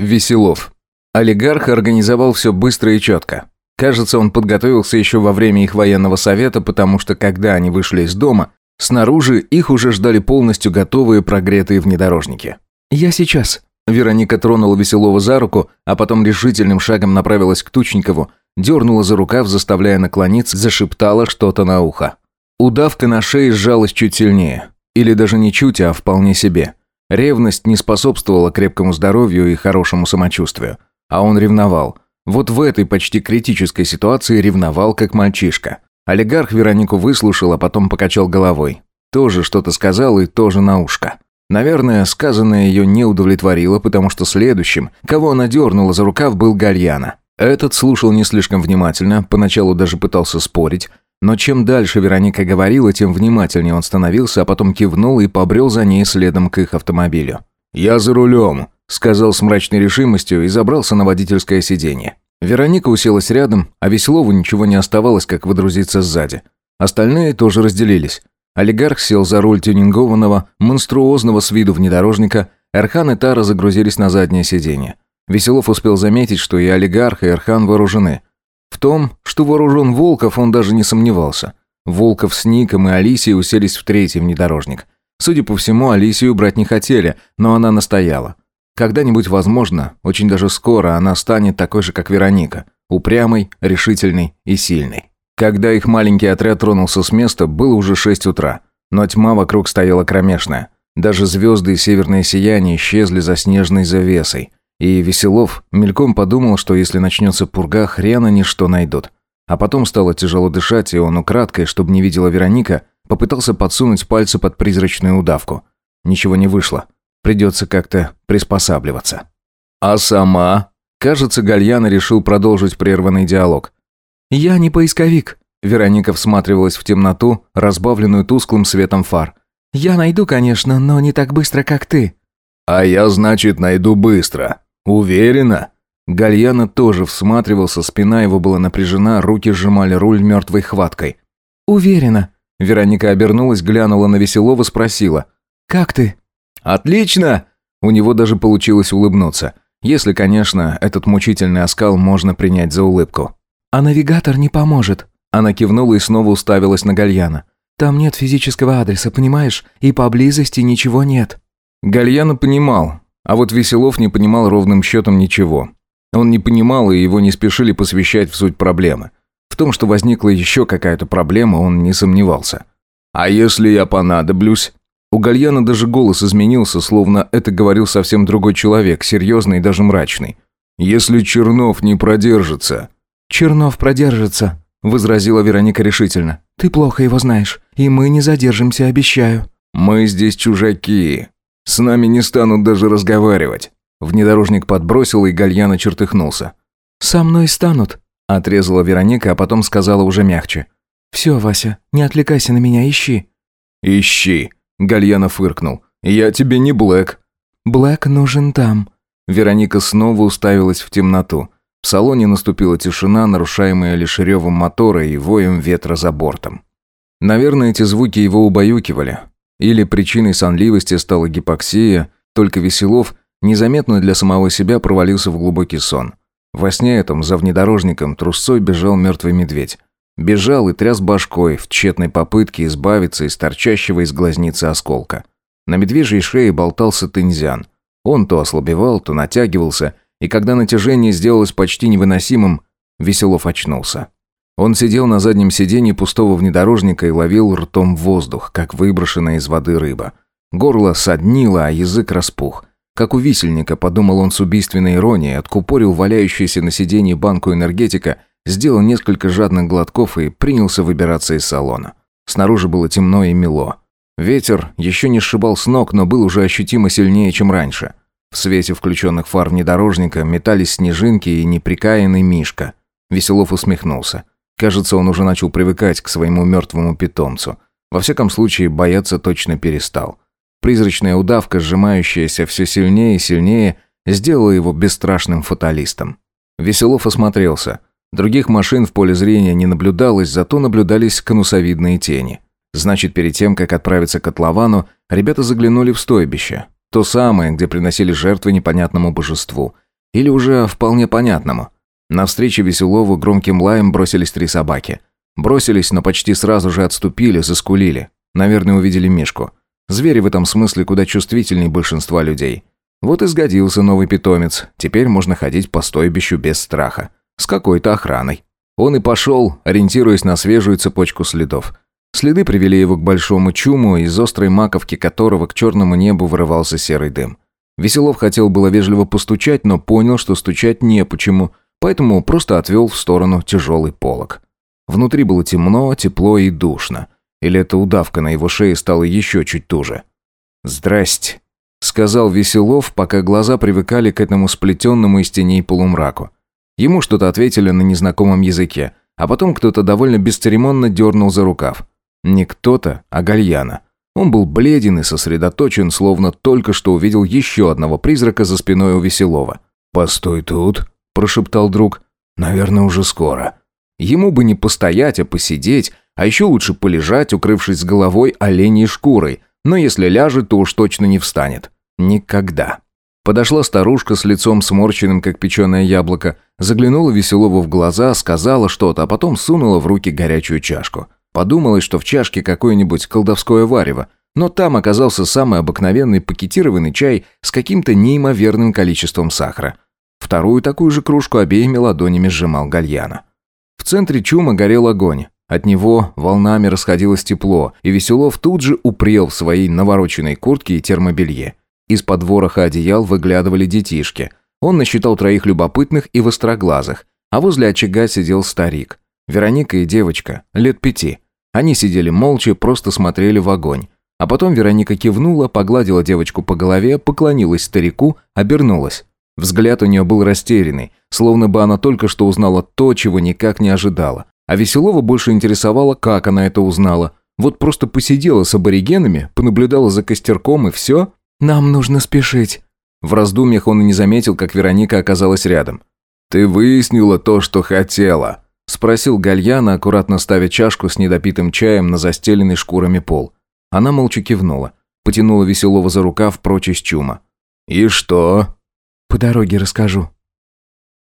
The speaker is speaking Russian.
Веселов. Олигарх организовал все быстро и четко. Кажется, он подготовился еще во время их военного совета, потому что когда они вышли из дома, снаружи их уже ждали полностью готовые прогретые внедорожники. «Я сейчас». Вероника тронула Веселова за руку, а потом решительным шагом направилась к Тучникову, дернула за рукав, заставляя наклониться, зашептала что-то на ухо. Удавка на шее сжалась чуть сильнее. Или даже не чуть, а вполне себе. Ревность не способствовала крепкому здоровью и хорошему самочувствию. А он ревновал. Вот в этой почти критической ситуации ревновал, как мальчишка. Олигарх Веронику выслушал, а потом покачал головой. Тоже что-то сказал и тоже на ушко. Наверное, сказанное ее не удовлетворило, потому что следующим, кого она дернула за рукав, был Гальяна. Этот слушал не слишком внимательно, поначалу даже пытался спорить, но чем дальше Вероника говорила, тем внимательнее он становился, а потом кивнул и побрел за ней следом к их автомобилю. «Я за рулем», — сказал с мрачной решимостью и забрался на водительское сиденье. Вероника уселась рядом, а Веселову ничего не оставалось, как выдрузиться сзади. Остальные тоже разделились. Олигарх сел за руль тюнингованного, монструозного с виду внедорожника, Эрхан и Тара загрузились на заднее сиденье. Веселов успел заметить, что и олигарх, и Эрхан вооружены – в том, что вооружен Волков, он даже не сомневался. Волков с Ником и Алисией уселись в третий внедорожник. Судя по всему, Алисию брать не хотели, но она настояла. Когда-нибудь, возможно, очень даже скоро она станет такой же, как Вероника. Упрямой, решительной и сильной. Когда их маленький отряд тронулся с места, было уже шесть утра. Но тьма вокруг стояла кромешная. Даже звезды и северное сияние исчезли за снежной завесой. И Веселов мельком подумал, что если начнется пурга, хрен они что найдут. А потом стало тяжело дышать, и он украдкой, чтобы не видела Вероника, попытался подсунуть пальцы под призрачную удавку. Ничего не вышло. Придется как-то приспосабливаться. «А сама?» Кажется, Гальяна решил продолжить прерванный диалог. «Я не поисковик», — Вероника всматривалась в темноту, разбавленную тусклым светом фар. «Я найду, конечно, но не так быстро, как ты». «А я, значит, найду быстро», «Уверена?» Гальяна тоже всматривался, спина его была напряжена, руки сжимали руль мертвой хваткой. «Уверена». Вероника обернулась, глянула на Веселова, спросила. «Как ты?» «Отлично!» У него даже получилось улыбнуться. Если, конечно, этот мучительный оскал можно принять за улыбку. «А навигатор не поможет». Она кивнула и снова уставилась на Гальяна. «Там нет физического адреса, понимаешь? И поблизости ничего нет». Гальяна понимал, а вот Веселов не понимал ровным счетом ничего. Он не понимал, и его не спешили посвящать в суть проблемы. В том, что возникла еще какая-то проблема, он не сомневался. «А если я понадоблюсь?» У Гальяна даже голос изменился, словно это говорил совсем другой человек, серьезный и даже мрачный. «Если Чернов не продержится...» «Чернов продержится», — возразила Вероника решительно. «Ты плохо его знаешь, и мы не задержимся, обещаю». «Мы здесь чужаки. С нами не станут даже разговаривать». Внедорожник подбросил, и Гальяна чертыхнулся. «Со мной станут», — отрезала Вероника, а потом сказала уже мягче. «Все, Вася, не отвлекайся на меня, ищи». «Ищи», — Гальяна фыркнул. «Я тебе не Блэк». «Блэк нужен там». Вероника снова уставилась в темноту. В салоне наступила тишина, нарушаемая лишь ревом мотора и воем ветра за бортом. Наверное, эти звуки его убаюкивали. Или причиной сонливости стала гипоксия, только Веселов незаметно для самого себя провалился в глубокий сон. Во сне этом за внедорожником трусцой бежал мертвый медведь. Бежал и тряс башкой в тщетной попытке избавиться из торчащего из глазницы осколка. На медвежьей шее болтался тензян. Он то ослабевал, то натягивался, и когда натяжение сделалось почти невыносимым, Веселов очнулся. Он сидел на заднем сиденье пустого внедорожника и ловил ртом воздух, как выброшенная из воды рыба. Горло соднило, а язык распух. Как у висельника, подумал он с убийственной иронией, откупорил валяющуюся на сиденье банку энергетика, сделал несколько жадных глотков и принялся выбираться из салона. Снаружи было темно и мело. Ветер еще не сшибал с ног, но был уже ощутимо сильнее, чем раньше. В свете включенных фар внедорожника метались снежинки и неприкаянный Мишка. Веселов усмехнулся. Кажется, он уже начал привыкать к своему мертвому питомцу. Во всяком случае, бояться точно перестал. Призрачная удавка, сжимающаяся все сильнее и сильнее, сделала его бесстрашным фаталистом. Веселов осмотрелся. Других машин в поле зрения не наблюдалось, зато наблюдались конусовидные тени. Значит, перед тем, как отправиться к котловану, ребята заглянули в стойбище. То самое, где приносили жертвы непонятному божеству. Или уже вполне понятному – Навстречу Веселову громким лаем бросились три собаки. Бросились, но почти сразу же отступили, заскулили. Наверное, увидели Мишку. Звери в этом смысле куда чувствительнее большинства людей. Вот и сгодился новый питомец. Теперь можно ходить по стойбищу без страха. С какой-то охраной. Он и пошел, ориентируясь на свежую цепочку следов. Следы привели его к большому чуму, из острой маковки которого к черному небу вырывался серый дым. Веселов хотел было вежливо постучать, но понял, что стучать не почему поэтому просто отвел в сторону тяжелый полог. Внутри было темно, тепло и душно. Или эта удавка на его шее стала еще чуть туже. «Здрасте», — сказал Веселов, пока глаза привыкали к этому сплетенному из теней полумраку. Ему что-то ответили на незнакомом языке, а потом кто-то довольно бесцеремонно дернул за рукав. Не кто-то, а Гальяна. Он был бледен и сосредоточен, словно только что увидел еще одного призрака за спиной у Веселова. «Постой тут», прошептал друг. «Наверное, уже скоро». Ему бы не постоять, а посидеть, а еще лучше полежать, укрывшись головой оленей шкурой, но если ляжет, то уж точно не встанет. Никогда. Подошла старушка с лицом сморщенным, как печеное яблоко, заглянула Веселову в глаза, сказала что-то, а потом сунула в руки горячую чашку. Подумалось, что в чашке какое-нибудь колдовское варево, но там оказался самый обыкновенный пакетированный чай с каким-то неимоверным количеством сахара. Вторую такую же кружку обеими ладонями сжимал Гальяна. В центре чума горел огонь. От него волнами расходилось тепло, и Веселов тут же упрел в своей навороченной куртке и термобелье. Из-под вороха одеял выглядывали детишки. Он насчитал троих любопытных и востроглазых, а возле очага сидел старик. Вероника и девочка, лет пяти. Они сидели молча, просто смотрели в огонь. А потом Вероника кивнула, погладила девочку по голове, поклонилась старику, обернулась. Взгляд у нее был растерянный, словно бы она только что узнала то, чего никак не ожидала. А Веселова больше интересовало, как она это узнала. Вот просто посидела с аборигенами, понаблюдала за костерком и все. «Нам нужно спешить». В раздумьях он и не заметил, как Вероника оказалась рядом. «Ты выяснила то, что хотела?» Спросил Гальяна, аккуратно ставя чашку с недопитым чаем на застеленный шкурами пол. Она молча кивнула, потянула Веселова за рукав прочь из чума. «И что?» По дороге расскажу».